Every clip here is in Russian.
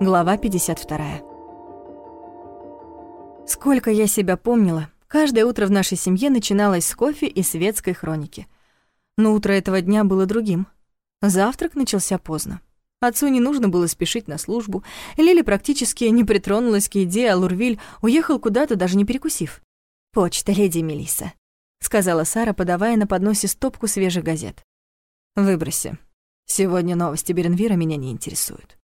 Глава 52. Сколько я себя помнила, каждое утро в нашей семье начиналось с кофе и светской хроники. Но утро этого дня было другим. Завтрак начался поздно. Отцу не нужно было спешить на службу. Лили практически не притронулась к еде, а Лурвиль уехал куда-то, даже не перекусив. «Почта, леди Мелисса», — сказала Сара, подавая на подносе стопку свежих газет. «Выброси. Сегодня новости Беренвира меня не интересуют».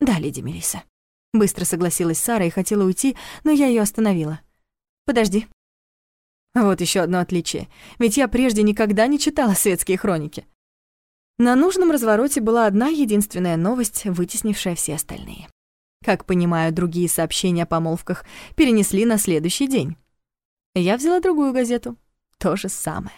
«Да, леди Мелисса». Быстро согласилась Сара и хотела уйти, но я ее остановила. «Подожди». Вот еще одно отличие. Ведь я прежде никогда не читала светские хроники. На нужном развороте была одна единственная новость, вытеснившая все остальные. Как понимаю, другие сообщения о помолвках перенесли на следующий день. Я взяла другую газету. То же самое.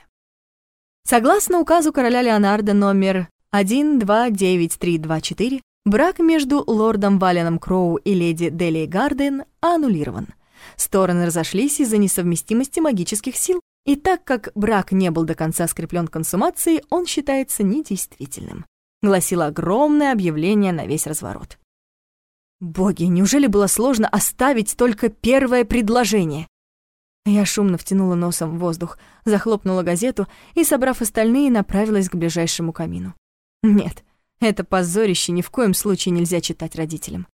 Согласно указу короля Леонардо номер 129324, Брак между лордом Валеном Кроу и леди Дели Гарден аннулирован. Стороны разошлись из-за несовместимости магических сил, и так как брак не был до конца скреплен консумацией, он считается недействительным. Гласило огромное объявление на весь разворот. Боги, неужели было сложно оставить только первое предложение? Я шумно втянула носом в воздух, захлопнула газету и, собрав остальные, направилась к ближайшему камину. Нет, это позорище ни в коем случае нельзя читать родителям.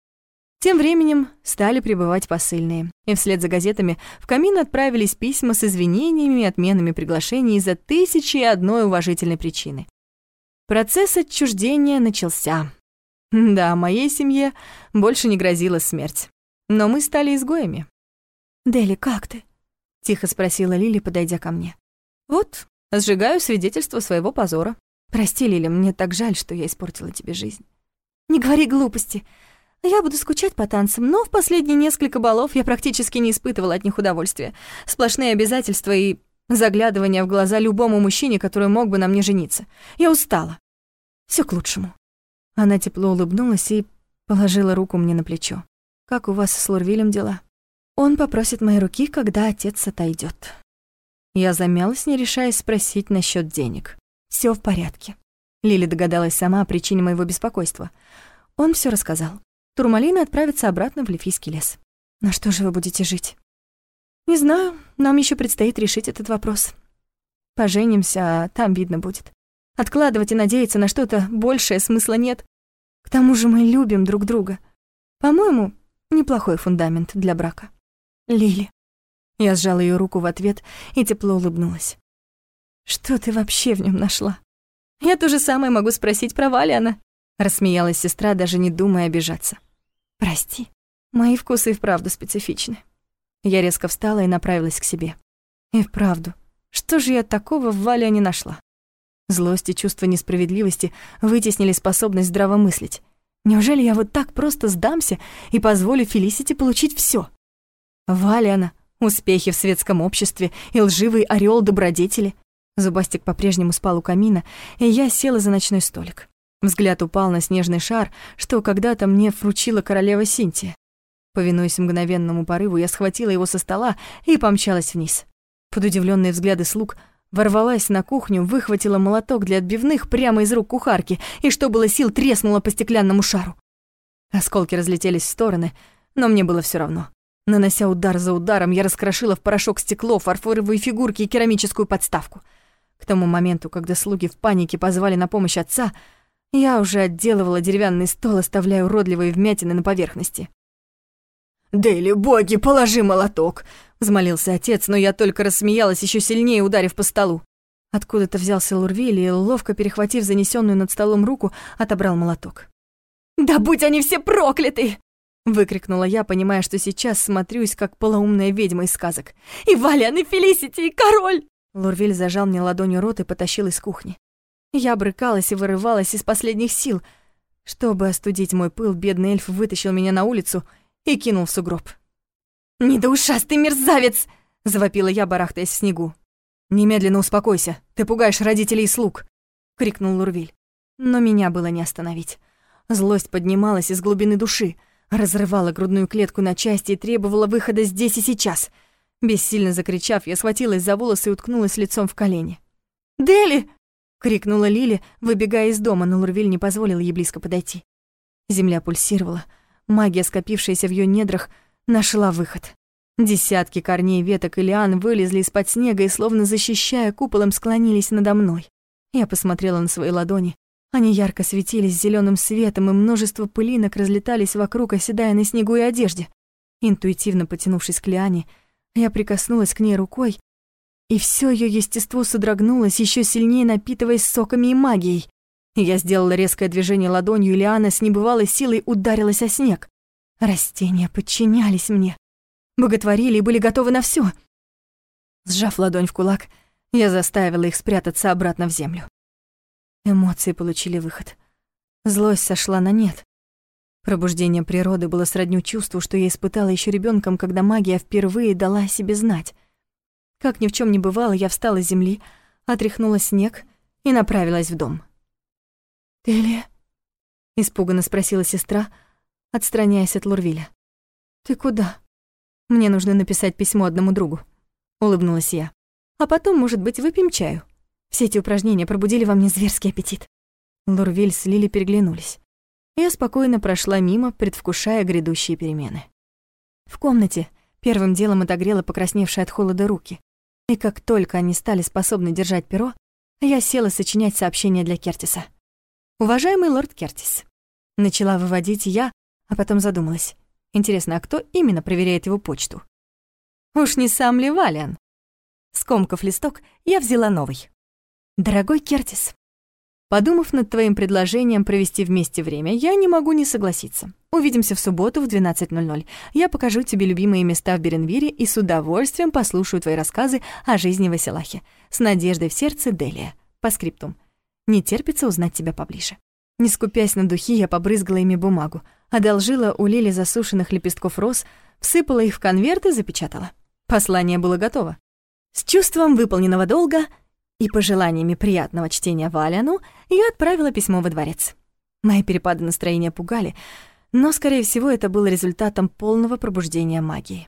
Тем временем стали прибывать посыльные, и вслед за газетами в камин отправились письма с извинениями и отменами приглашений из-за тысячи и одной уважительной причины. Процесс отчуждения начался. Да, моей семье больше не грозила смерть, но мы стали изгоями. «Дели, как ты?» — тихо спросила Лили, подойдя ко мне. «Вот, сжигаю свидетельство своего позора», Прости, Лиля, мне так жаль, что я испортила тебе жизнь. Не говори глупости. Я буду скучать по танцам, но в последние несколько балов я практически не испытывала от них удовольствия. Сплошные обязательства и заглядывание в глаза любому мужчине, который мог бы на мне жениться. Я устала. Все к лучшему. Она тепло улыбнулась и положила руку мне на плечо. Как у вас с Лорвилем дела? Он попросит моей руки, когда отец отойдет. Я замялась, не решаясь спросить насчет денег. Все в порядке. Лили догадалась сама о причине моего беспокойства. Он все рассказал. Турмалина отправится обратно в Лифийский лес. На что же вы будете жить? Не знаю, нам еще предстоит решить этот вопрос. Поженимся, а там видно будет. Откладывать и надеяться на что-то большее смысла нет. К тому же мы любим друг друга. По-моему, неплохой фундамент для брака. Лили. Я сжала ее руку в ответ и тепло улыбнулась. Что ты вообще в нем нашла? Я то же самое могу спросить про Валиана. Рассмеялась сестра, даже не думая обижаться. Прости, мои вкусы и вправду специфичны. Я резко встала и направилась к себе. И вправду, что же я такого в Вале не нашла? Злость и чувство несправедливости вытеснили способность здраво мыслить. Неужели я вот так просто сдамся и позволю Фелисити получить все? Валиана, успехи в светском обществе и лживый ореол добродетели — Зубастик по-прежнему спал у камина, и я села за ночной столик. Взгляд упал на снежный шар, что когда-то мне вручила королева Синтия. Повинуясь мгновенному порыву, я схватила его со стола и помчалась вниз. Под удивленные взгляды слуг ворвалась на кухню, выхватила молоток для отбивных прямо из рук кухарки и, что было сил, треснула по стеклянному шару. Осколки разлетелись в стороны, но мне было все равно. Нанося удар за ударом, я раскрошила в порошок стекло, фарфоровые фигурки и керамическую подставку — к тому моменту, когда слуги в панике позвали на помощь отца, я уже отделывала деревянный стол, оставляя уродливые вмятины на поверхности. «Дейли, боги, положи молоток!» — взмолился отец, но я только рассмеялась, еще сильнее ударив по столу. Откуда-то взялся Лурвиль и, ловко перехватив занесенную над столом руку, отобрал молоток. «Да будь они все прокляты!» — выкрикнула я, понимая, что сейчас смотрюсь, как полоумная ведьма из сказок. «И Валян, и Фелисити, и король!» Лурвиль зажал мне ладонью рот и потащил из кухни. Я брыкалась и вырывалась из последних сил. Чтобы остудить мой пыл, бедный эльф вытащил меня на улицу и кинул в сугроб. «Недоушастый мерзавец!» — завопила я, барахтаясь в снегу. «Немедленно успокойся, ты пугаешь родителей и слуг!» — крикнул Лурвиль. Но меня было не остановить. Злость поднималась из глубины души, разрывала грудную клетку на части и требовала выхода здесь и сейчас — Бессильно закричав, я схватилась за волосы и уткнулась лицом в колени. «Дели!» крикнула Лили, выбегая из дома, но Лурвиль не позволил ей близко подойти. Земля пульсировала, магия, скопившаяся в ее недрах, нашла выход. Десятки корней, веток и лиан вылезли из-под снега и, словно защищая куполом, склонились надо мной. Я посмотрела на свои ладони. Они ярко светились зеленым светом, и множество пылинок разлетались вокруг, оседая на снегу и одежде. Интуитивно потянувшись к Лиане, я прикоснулась к ней рукой, и все ее естество содрогнулось, еще сильнее напитываясь соками и магией. Я сделала резкое движение ладонью, и Лиана с небывалой силой ударилась о снег. Растения подчинялись мне, боготворили и были готовы на все. Сжав ладонь в кулак, я заставила их спрятаться обратно в землю. Эмоции получили выход. Злость сошла на нет. Пробуждение природы было сродню чувству, что я испытала еще ребенком, когда магия впервые дала о себе знать. Как ни в чем не бывало, я встала с земли, отряхнула снег и направилась в дом. «Ты ли?» — испуганно спросила сестра, отстраняясь от Лурвиля. «Ты куда?» «Мне нужно написать письмо одному другу», — улыбнулась я. «А потом, может быть, выпьем чаю. Все эти упражнения пробудили во мне зверский аппетит». Лурвиль с Лили переглянулись. Я спокойно прошла мимо, предвкушая грядущие перемены. В комнате первым делом отогрела покрасневшие от холода руки. И как только они стали способны держать перо, я села сочинять сообщение для Кертиса. «Уважаемый лорд Кертис», — начала выводить я, а потом задумалась. Интересно, а кто именно проверяет его почту? Уж не сам ли Валиан? Скомкав листок, я взяла новый. «Дорогой Кертис, Подумав над твоим предложением провести вместе время, я не могу не согласиться. Увидимся в субботу в 12.00. Я покажу тебе любимые места в Беренвире и с удовольствием послушаю твои рассказы о жизни в Василахе. С надеждой в сердце, Делия. По скриптум. Не терпится узнать тебя поближе. Не скупясь на духи, я побрызгала ими бумагу, одолжила у Лили засушенных лепестков роз, всыпала их в конверт и запечатала. Послание было готово. С чувством выполненного долга и пожеланиями приятного чтения Валяну я отправила письмо во дворец. Мои перепады настроения пугали, но, скорее всего, это было результатом полного пробуждения магии.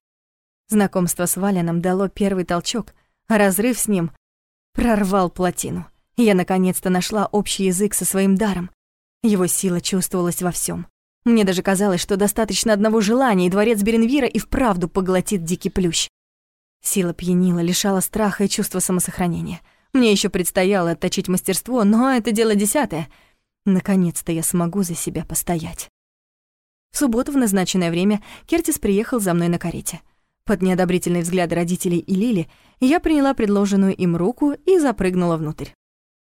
Знакомство с Валяном дало первый толчок, а разрыв с ним прорвал плотину. Я наконец-то нашла общий язык со своим даром. Его сила чувствовалась во всем. Мне даже казалось, что достаточно одного желания, и дворец Беренвира и вправду поглотит дикий плющ. Сила пьянила, лишала страха и чувства самосохранения — мне еще предстояло отточить мастерство, но это дело десятое. Наконец-то я смогу за себя постоять. В субботу в назначенное время Кертис приехал за мной на карете. Под неодобрительные взгляды родителей и Лили я приняла предложенную им руку и запрыгнула внутрь.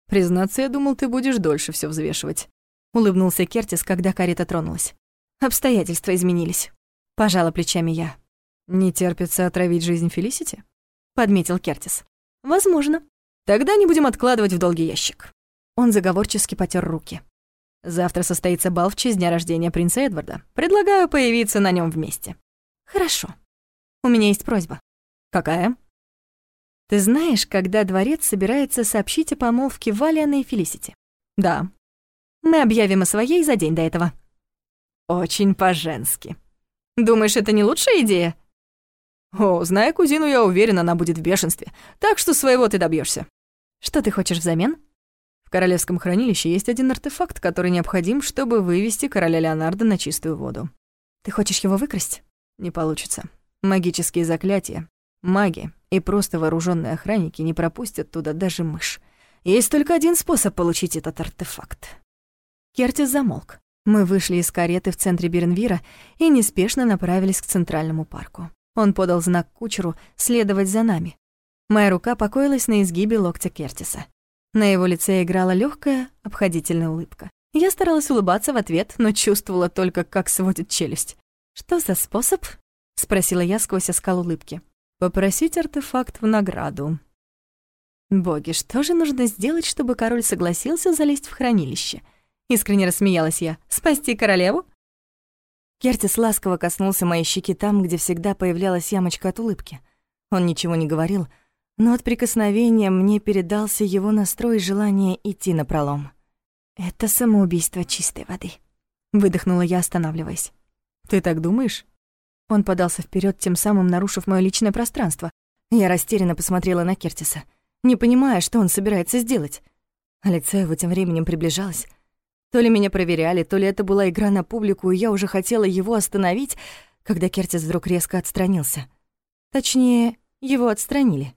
«Признаться, я думал, ты будешь дольше все взвешивать», — улыбнулся Кертис, когда карета тронулась. «Обстоятельства изменились», — пожала плечами я. «Не терпится отравить жизнь Фелисити?» — подметил Кертис. «Возможно», Тогда не будем откладывать в долгий ящик. Он заговорчески потер руки. Завтра состоится бал в честь дня рождения принца Эдварда. Предлагаю появиться на нем вместе. Хорошо. У меня есть просьба. Какая? Ты знаешь, когда дворец собирается сообщить о помолвке Валиана и Фелисити? Да. Мы объявим о своей за день до этого. Очень по-женски. Думаешь, это не лучшая идея? О, зная кузину, я уверен, она будет в бешенстве. Так что своего ты добьешься. Что ты хочешь взамен? В королевском хранилище есть один артефакт, который необходим, чтобы вывести короля Леонардо на чистую воду. Ты хочешь его выкрасть? Не получится. Магические заклятия, маги и просто вооруженные охранники не пропустят туда даже мышь. Есть только один способ получить этот артефакт. Кертис замолк. Мы вышли из кареты в центре Бернвира и неспешно направились к центральному парку. Он подал знак кучеру следовать за нами. Моя рука покоилась на изгибе локтя Кертиса. На его лице играла легкая, обходительная улыбка. Я старалась улыбаться в ответ, но чувствовала только, как сводит челюсть. «Что за способ?» — спросила я сквозь оскал улыбки. «Попросить артефакт в награду». «Боги, что же нужно сделать, чтобы король согласился залезть в хранилище?» Искренне рассмеялась я. «Спасти королеву?» Кертис ласково коснулся моей щеки там, где всегда появлялась ямочка от улыбки. Он ничего не говорил, но от прикосновения мне передался его настрой и желание идти на пролом. «Это самоубийство чистой воды», — выдохнула я, останавливаясь. «Ты так думаешь?» Он подался вперед, тем самым нарушив моё личное пространство. Я растерянно посмотрела на Кертиса, не понимая, что он собирается сделать. Лицо его тем временем приближалось. То ли меня проверяли, то ли это была игра на публику, и я уже хотела его остановить, когда Кертис вдруг резко отстранился. Точнее, его отстранили.